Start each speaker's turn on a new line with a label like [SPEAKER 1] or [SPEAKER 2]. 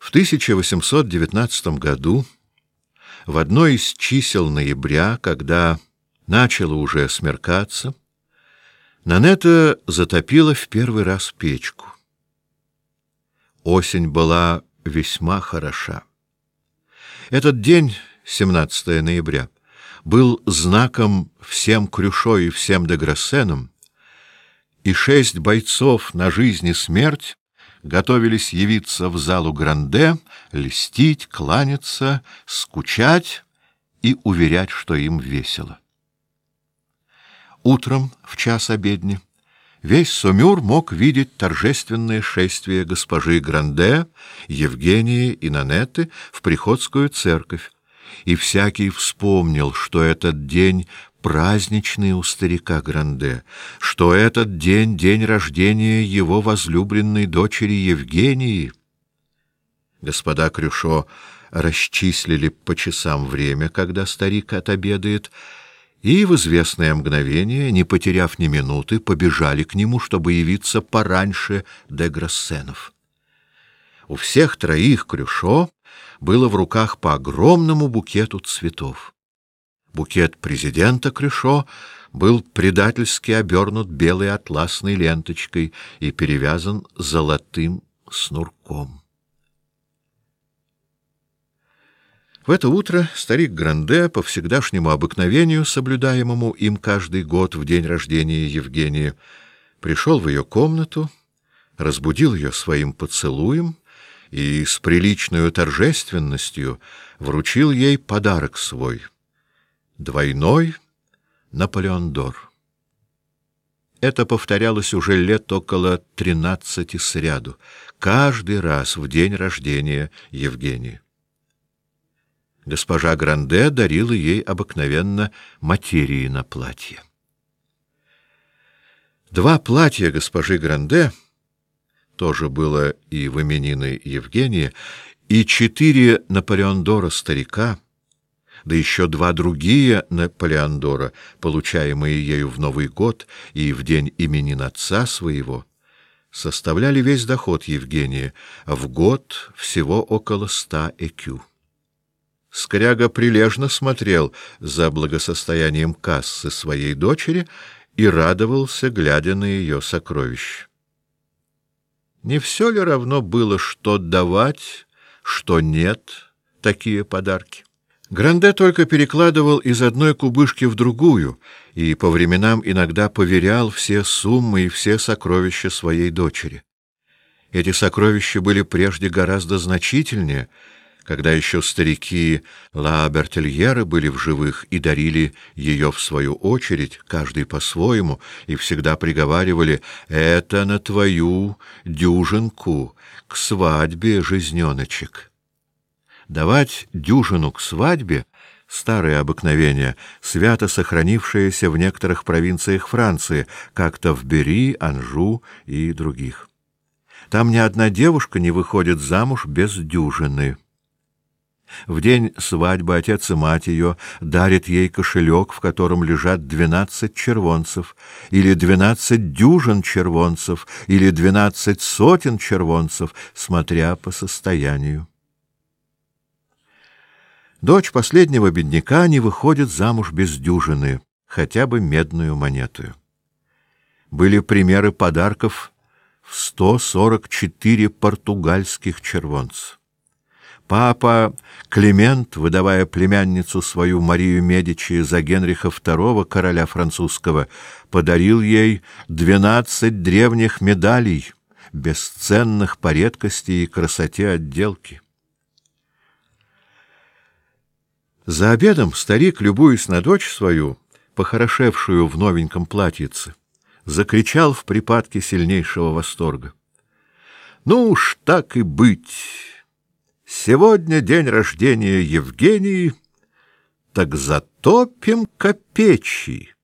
[SPEAKER 1] В 1819 году, в одно из чисел ноября, когда начало уже смеркаться, Нанета затопила в первый раз печку. Осень была весьма хороша. Этот день, 17 ноября, был знаком всем Крюшо и всем Деграссенам, и шесть бойцов на жизнь и смерть готовились явиться в залу Гранде, льстить, кланяться, скучать и уверять, что им весело. Утром, в час обедни, весь Сумюр мог видеть торжественное шествие госпожи Гранде, Евгении и Нанетты в приходскую церковь, и всякий вспомнил, что этот день праздничный у старика Гранде, что этот день — день рождения его возлюбленной дочери Евгении. Господа Крюшо расчислили по часам время, когда старик отобедает, и в известное мгновение, не потеряв ни минуты, побежали к нему, чтобы явиться пораньше де Грассенов. У всех троих Крюшо было в руках по огромному букету цветов. Букет президента Крюшо был предательски обернут белой атласной ленточкой и перевязан золотым снурком. В это утро старик Гранде, по всегдашнему обыкновению, соблюдаемому им каждый год в день рождения Евгении, пришел в ее комнату, разбудил ее своим поцелуем и с приличной торжественностью вручил ей подарок свой — двойной Наполеон Дор. Это повторялось уже лет около тринадцати сряду, каждый раз в день рождения Евгении. Госпожа Гранде дарила ей обыкновенно материи на платье. Два платья госпожи Гранде тоже было и в именины Евгения, и четыре Наполеондора старика, да еще два другие Наполеондора, получаемые ею в Новый год и в день именин отца своего, составляли весь доход Евгения, в год всего около ста экю. Скряга прилежно смотрел за благосостоянием кассы своей дочери и радовался, глядя на ее сокровища. Не все ли равно было, что давать, что нет, такие подарки? Гранде только перекладывал из одной кубышки в другую и по временам иногда поверял все суммы и все сокровища своей дочери. Эти сокровища были прежде гораздо значительнее — когда еще старики Ла Бертельера были в живых и дарили ее в свою очередь, каждый по-своему, и всегда приговаривали «это на твою дюжинку, к свадьбе, жизненочек». Давать дюжину к свадьбе — старое обыкновение, свято сохранившееся в некоторых провинциях Франции, как-то в Бери, Анжу и других. Там ни одна девушка не выходит замуж без дюжины. В день свадьбы отец и мать ее дарят ей кошелек, в котором лежат двенадцать червонцев, или двенадцать дюжин червонцев, или двенадцать сотен червонцев, смотря по состоянию. Дочь последнего бедняка не выходит замуж без дюжины, хотя бы медную монету. Были примеры подарков в сто сорок четыре португальских червонцев. Папа Климент, выдавая племянницу свою Марию Медичи за Генриха II, короля французского, подарил ей двенадцать древних медалей, бесценных по редкости и красоте отделки. За обедом старик, любуясь на дочь свою, похорошевшую в новеньком платьице, закричал в припадке сильнейшего восторга. «Ну уж так и быть!» Сегодня день рождения Евгении, так затопим копечи.